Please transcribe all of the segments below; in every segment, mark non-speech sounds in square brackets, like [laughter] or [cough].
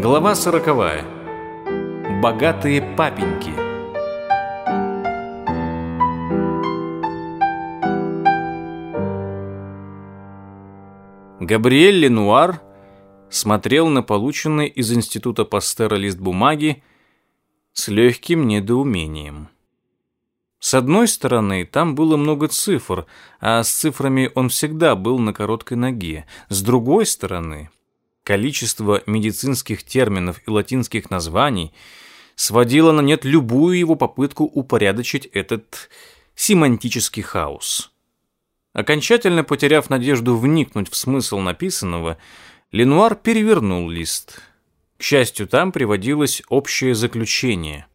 Глава сороковая. Богатые папеньки. Габриэль Ленуар смотрел на полученный из института Пастера лист бумаги с легким недоумением. С одной стороны, там было много цифр, а с цифрами он всегда был на короткой ноге. С другой стороны, количество медицинских терминов и латинских названий сводило на нет любую его попытку упорядочить этот семантический хаос. Окончательно потеряв надежду вникнуть в смысл написанного, Ленуар перевернул лист. К счастью, там приводилось общее заключение.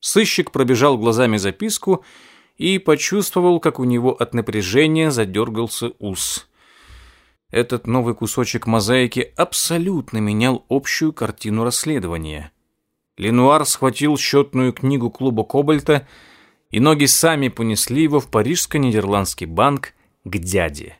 Сыщик пробежал глазами записку и почувствовал, как у него от напряжения задергался ус этот новый кусочек мозаики абсолютно менял общую картину расследования. Ленуар схватил счетную книгу клуба Кобальта, и ноги сами понесли его в парижско-нидерландский банк к дяде.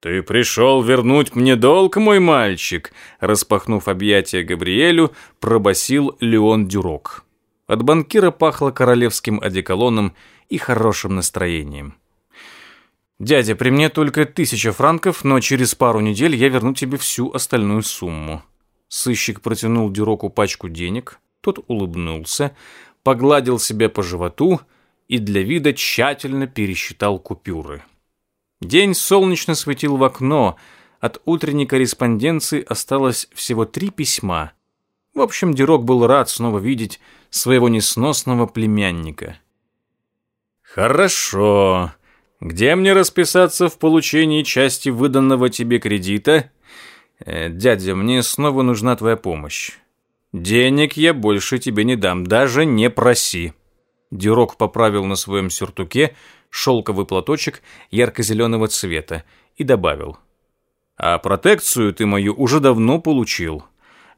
«Ты пришел вернуть мне долг, мой мальчик!» Распахнув объятия Габриэлю, пробасил Леон Дюрок. От банкира пахло королевским одеколоном и хорошим настроением. «Дядя, при мне только тысяча франков, но через пару недель я верну тебе всю остальную сумму». Сыщик протянул Дюроку пачку денег, тот улыбнулся, погладил себя по животу и для вида тщательно пересчитал купюры. День солнечно светил в окно, от утренней корреспонденции осталось всего три письма. В общем, Дюрок был рад снова видеть своего несносного племянника. «Хорошо», где мне расписаться в получении части выданного тебе кредита? Э, дядя, мне снова нужна твоя помощь. Денег я больше тебе не дам, даже не проси. Дюрок поправил на своем сюртуке шелковый платочек ярко-зеленого цвета и добавил. А протекцию ты мою уже давно получил.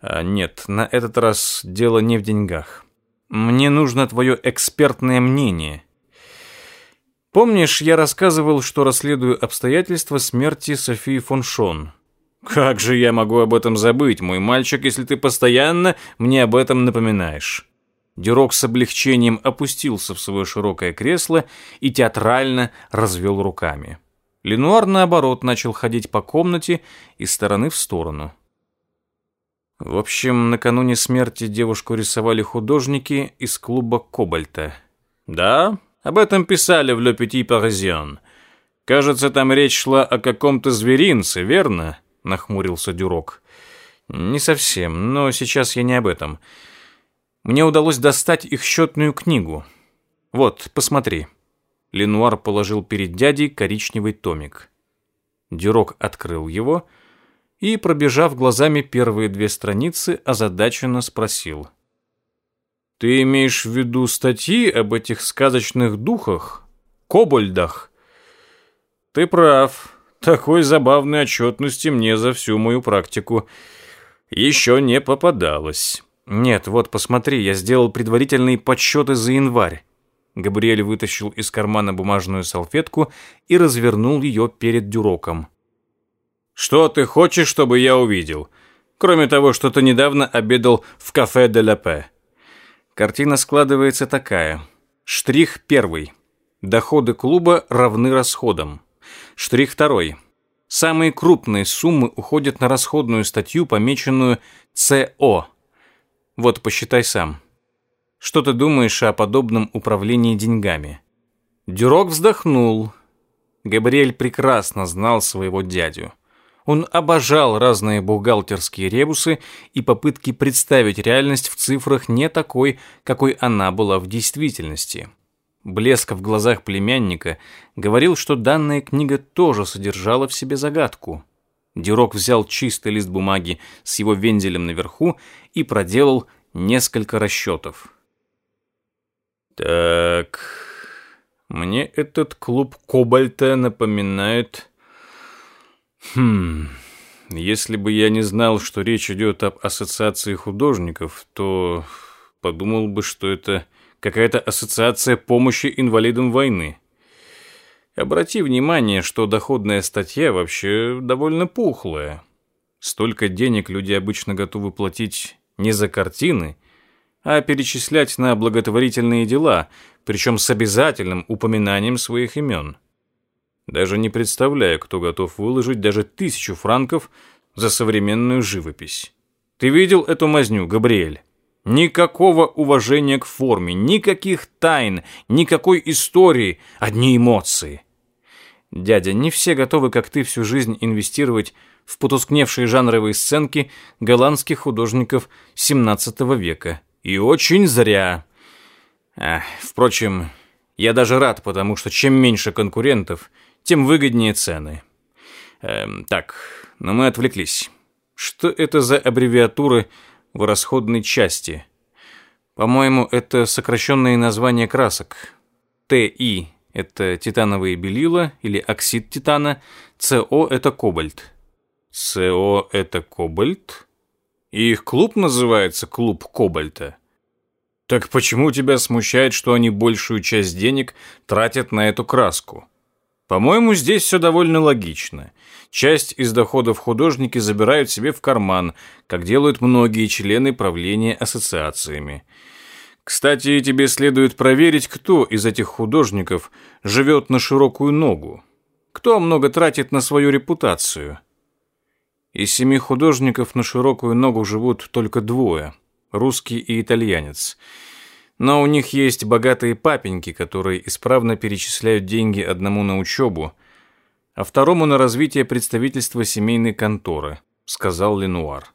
А нет, на этот раз дело не в деньгах. Мне нужно твое экспертное мнение. Помнишь, я рассказывал, что расследую обстоятельства смерти Софии фон Шон. Как же я могу об этом забыть, мой мальчик, если ты постоянно мне об этом напоминаешь? Дюрок с облегчением опустился в свое широкое кресло и театрально развел руками. Ленуар, наоборот, начал ходить по комнате из стороны в сторону. В общем, накануне смерти девушку рисовали художники из клуба «Кобальта». «Да, об этом писали в «Le Petit Parisien». «Кажется, там речь шла о каком-то зверинце, верно?» — нахмурился Дюрок. «Не совсем, но сейчас я не об этом. Мне удалось достать их счетную книгу. Вот, посмотри». Ленуар положил перед дядей коричневый томик. Дюрок открыл его и, пробежав глазами первые две страницы, озадаченно спросил. Ты имеешь в виду статьи об этих сказочных духах, кобольдах? Ты прав. Такой забавной отчетности мне за всю мою практику еще не попадалось. Нет, вот посмотри, я сделал предварительные подсчеты за январь. Габриэль вытащил из кармана бумажную салфетку и развернул ее перед дюроком. «Что ты хочешь, чтобы я увидел? Кроме того, что ты недавно обедал в кафе де ля Пе». Картина складывается такая. Штрих первый. Доходы клуба равны расходам. Штрих второй. Самые крупные суммы уходят на расходную статью, помеченную СО. Вот посчитай сам. Что ты думаешь о подобном управлении деньгами? Дюрок вздохнул. Габриэль прекрасно знал своего дядю. Он обожал разные бухгалтерские ребусы и попытки представить реальность в цифрах не такой, какой она была в действительности. Блеск в глазах племянника говорил, что данная книга тоже содержала в себе загадку. Дирок взял чистый лист бумаги с его вензелем наверху и проделал несколько расчетов. «Так, мне этот клуб кобальта напоминает Хм... Если бы я не знал, что речь идет об ассоциации художников, то подумал бы, что это какая-то ассоциация помощи инвалидам войны. Обрати внимание, что доходная статья вообще довольно пухлая. Столько денег люди обычно готовы платить не за картины, а перечислять на благотворительные дела, причем с обязательным упоминанием своих имен. Даже не представляю, кто готов выложить даже тысячу франков за современную живопись. Ты видел эту мазню, Габриэль? Никакого уважения к форме, никаких тайн, никакой истории, одни эмоции. Дядя, не все готовы, как ты, всю жизнь инвестировать в потускневшие жанровые сценки голландских художников XVII века. И очень зря. Эх, впрочем, я даже рад, потому что чем меньше конкурентов – тем выгоднее цены. Эм, так, но мы отвлеклись. Что это за аббревиатуры в расходной части? По-моему, это сокращенные названия красок. ТИ – это титановые белила или оксид титана, СО – это кобальт. СО – это кобальт? И их клуб называется «Клуб Кобальта». Так почему тебя смущает, что они большую часть денег тратят на эту краску? По-моему, здесь все довольно логично. Часть из доходов художники забирают себе в карман, как делают многие члены правления ассоциациями. Кстати, тебе следует проверить, кто из этих художников живет на широкую ногу. Кто много тратит на свою репутацию? Из семи художников на широкую ногу живут только двое – русский и итальянец – но у них есть богатые папеньки, которые исправно перечисляют деньги одному на учебу, а второму на развитие представительства семейной конторы, сказал Ленуар.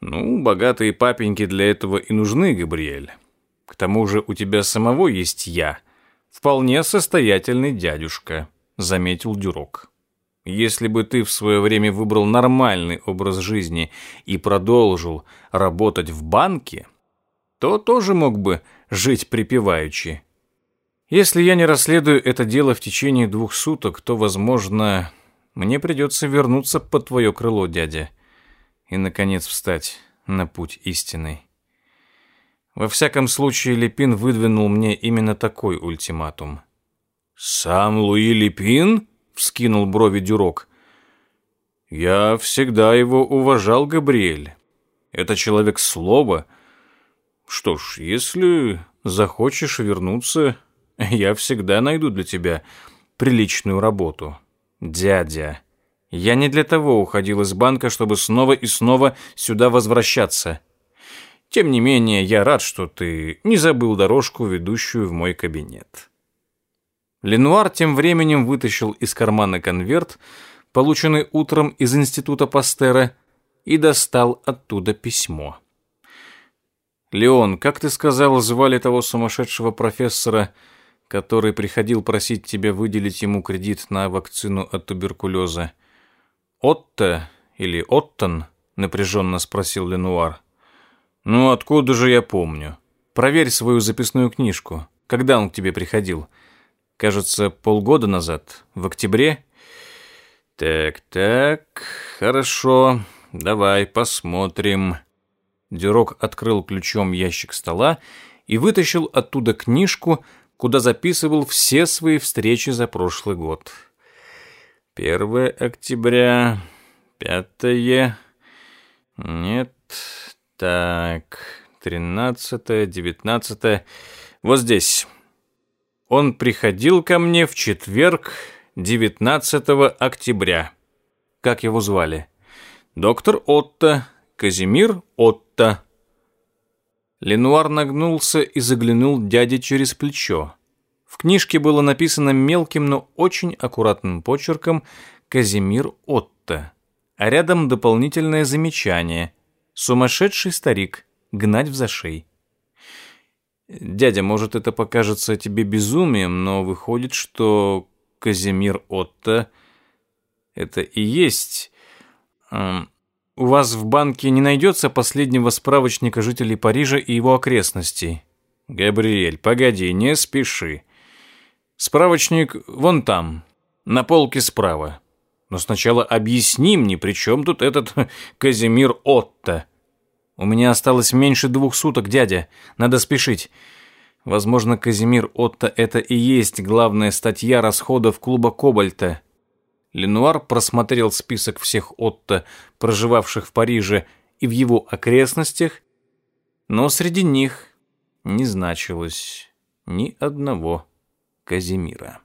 Ну, богатые папеньки для этого и нужны, Габриэль. К тому же у тебя самого есть я, вполне состоятельный дядюшка, заметил Дюрок. Если бы ты в свое время выбрал нормальный образ жизни и продолжил работать в банке, то тоже мог бы жить припеваючи. Если я не расследую это дело в течение двух суток, то, возможно, мне придется вернуться под твое крыло, дядя, и, наконец, встать на путь истины. Во всяком случае, Лепин выдвинул мне именно такой ультиматум. «Сам Луи Лепин?» — вскинул брови Дюрок. «Я всегда его уважал, Габриэль. Это человек слова — что ж, если захочешь вернуться, я всегда найду для тебя приличную работу. Дядя, я не для того уходил из банка, чтобы снова и снова сюда возвращаться. Тем не менее, я рад, что ты не забыл дорожку, ведущую в мой кабинет. Ленуар тем временем вытащил из кармана конверт, полученный утром из института Пастера, и достал оттуда письмо. «Леон, как ты сказал, звали того сумасшедшего профессора, который приходил просить тебя выделить ему кредит на вакцину от туберкулеза?» «Отто или Оттон?» — напряженно спросил Ленуар. «Ну, откуда же я помню? Проверь свою записную книжку. Когда он к тебе приходил? Кажется, полгода назад, в октябре?» «Так, так, хорошо, давай посмотрим». Дюрок открыл ключом ящик стола и вытащил оттуда книжку, куда записывал все свои встречи за прошлый год. 1 октября, 5 Нет, так, 13 19 Вот здесь. Он приходил ко мне в четверг, 19 октября. Как его звали? Доктор Отто, Казимир Отто будто...» Ленуар нагнулся и заглянул дяде через плечо. В книжке было написано мелким, но очень аккуратным почерком «Казимир Отто», а рядом дополнительное замечание «Сумасшедший старик, гнать в зашей». «Дядя, может, это покажется тебе безумием, но выходит, что Казимир Отто — это и есть...» эм, у вас в банке не найдется последнего справочника жителей Парижа и его окрестностей?» «Габриэль, погоди, не спеши. Справочник вон там, на полке справа. Но сначала объясни мне, при чем тут этот [laughs] Казимир Отто?» «У меня осталось меньше двух суток, дядя. Надо спешить». Возможно, Казимир Отто – это и есть главная статья расходов клуба «Кобальта». Ленуар просмотрел список всех Отто, проживавших в Париже и в его окрестностях, но среди них не значилось ни одного Казимира.